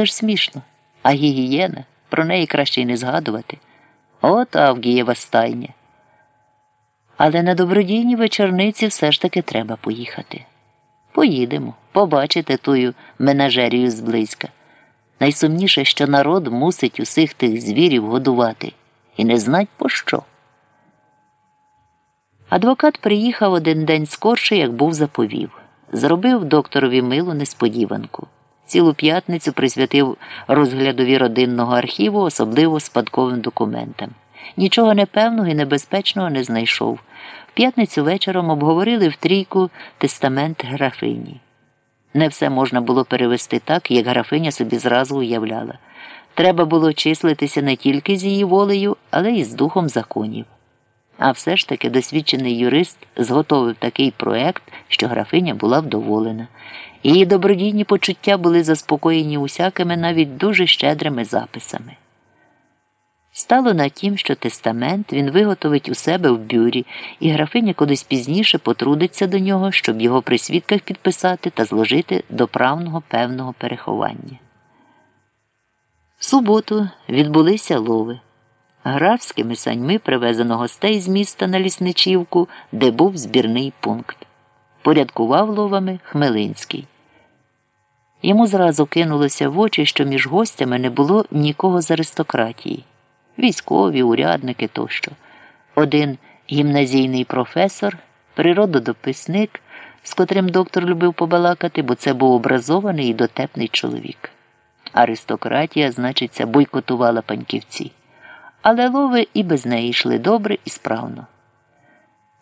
це ж смішно. А гігієна про неї краще й не згадувати. От Авгієва стайня. Але на добродійні вечорниці все ж таки треба поїхати. Поїдемо, побачите тую менажерію зблизька. Найсумніше, що народ мусить усіх тих звірів годувати і не знать по що. Адвокат приїхав один день скорше, як був заповів. Зробив докторові милу несподіванку. Цілу п'ятницю присвятив розглядові родинного архіву, особливо спадковим документам. Нічого непевного і небезпечного не знайшов. В п'ятницю вечором обговорили в трійку тестамент графині. Не все можна було перевести так, як графиня собі зразу уявляла. Треба було числитися не тільки з її волею, але й з духом законів. А все ж таки досвідчений юрист зготовив такий проект, що графиня була вдоволена. Її добродійні почуття були заспокоєні усякими навіть дуже щедрими записами. Стало на тім, що тестамент він виготовить у себе в бюрі, і графиня кудись пізніше потрудиться до нього, щоб його при свідках підписати та зложити до правного певного переховання. В суботу відбулися лови. Графськими саньми привезено гостей з міста на лісничівку, де був збірний пункт. Порядкував ловами Хмелинський. Йому зразу кинулося в очі, що між гостями не було нікого з аристократії військові, урядники тощо. Один гімназійний професор, природодописник, з котрим доктор любив побалакати, бо це був образований і дотепний чоловік. Аристократія, значиться, бойкотувала паньківці. Але лови і без неї йшли добре і справно.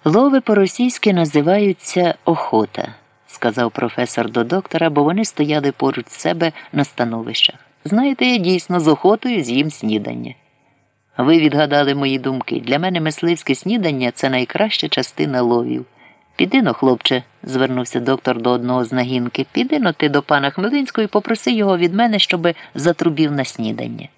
Лови по-російськи називаються охота, сказав професор до доктора, бо вони стояли поруч себе на становищах. Знаєте, я дійсно з охотою з'їм снідання. Ви відгадали мої думки. Для мене мисливське снідання це найкраща частина ловів. Піди но, хлопче, звернувся доктор до одного з нагінки. Піди но ти до пана Хмелинського і попроси його від мене, щоби затрубів на снідання.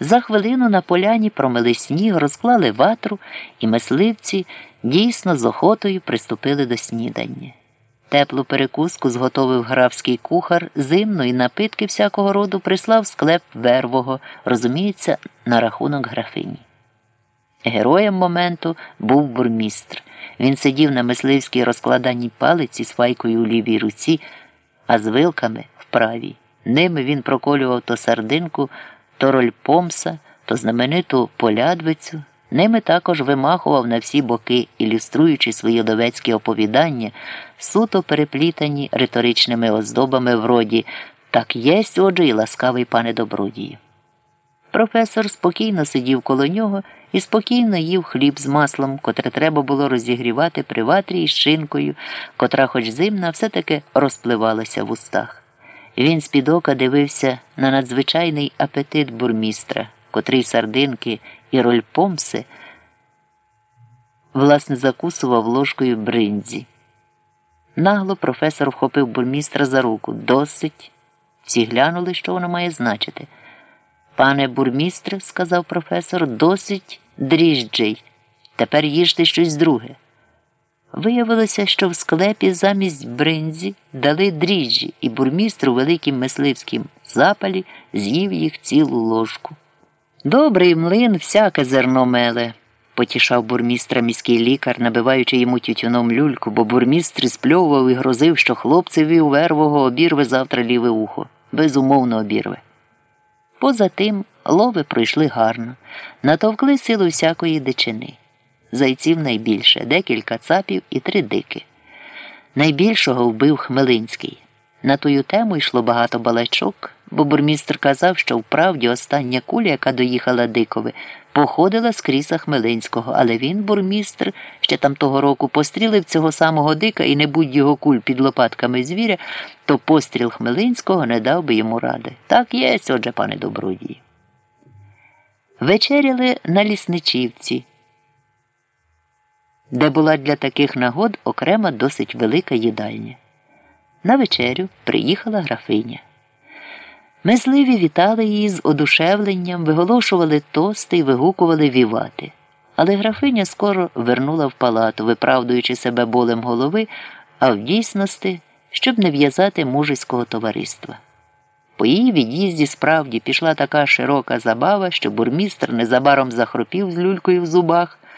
За хвилину на поляні промили сніг, розклали ватру, і мисливці дійсно з охотою приступили до снідання. Теплу перекуску зготовив графський кухар, зимну і напитки всякого роду прислав склеп вервого, розуміється, на рахунок графині. Героєм моменту був бурмістр. Він сидів на мисливській розкладаній палиці з файкою у лівій руці, а з вилками в правій. Ними він проколював то сардинку, то роль помса, то знамениту полядвицю. Ними також вимахував на всі боки, ілюструючи свої ловецькі оповідання, суто переплітані риторичними оздобами вроді так єсть, отже, і ласкавий пане добродію. Професор спокійно сидів коло нього і спокійно їв хліб з маслом, котре треба було розігрівати при ватрі із шинкою, котра, хоч зимна, все таки розпливалася в устах. Він з-під ока дивився на надзвичайний апетит бурмістра, котрий сардинки і роль помси власне закусував ложкою бринзі. Нагло професор вхопив бурмістра за руку. Досить. Всі глянули, що воно має значити. Пане бурмістре, сказав професор, досить дріжджей. Тепер їжте щось друге. Виявилося, що в склепі замість бринзі дали дріжджі, і бурмістр у великім мисливськім запалі з'їв їх цілу ложку. Добрий млин всяке зерно меле, потішав бурмістра міський лікар, набиваючи йому тютюном люльку, бо бурмістр спльовував і грозив, що хлопцеві у вервого обірве завтра ліве ухо. Безумовно обірве. Поза тим лови пройшли гарно, натовкли силу всякої дичини. Зайців найбільше, декілька цапів і три дики. Найбільшого вбив Хмелинський. На тую тему йшло багато балачок, бо бурмістр казав, що вправді остання куля, яка доїхала дикове, походила з кріса Хмелинського, але він, бурмістр, ще там того року пострілив цього самого дика і не будь його куль під лопатками звіря, то постріл Хмелинського не дав би йому ради. Так є, отже, пане добродії. Вечеряли на лісничівці, де була для таких нагод окрема досить велика їдальня. На вечерю приїхала графиня. Мисливі вітали її з одушевленням, виголошували тости й вигукували вівати. Але графиня скоро вернула в палату, виправдуючи себе болем голови, а в дійсності, щоб не в'язати мужицького товариства. По її від'їзді справді пішла така широка забава, що бурмістр незабаром захропів з люлькою в зубах.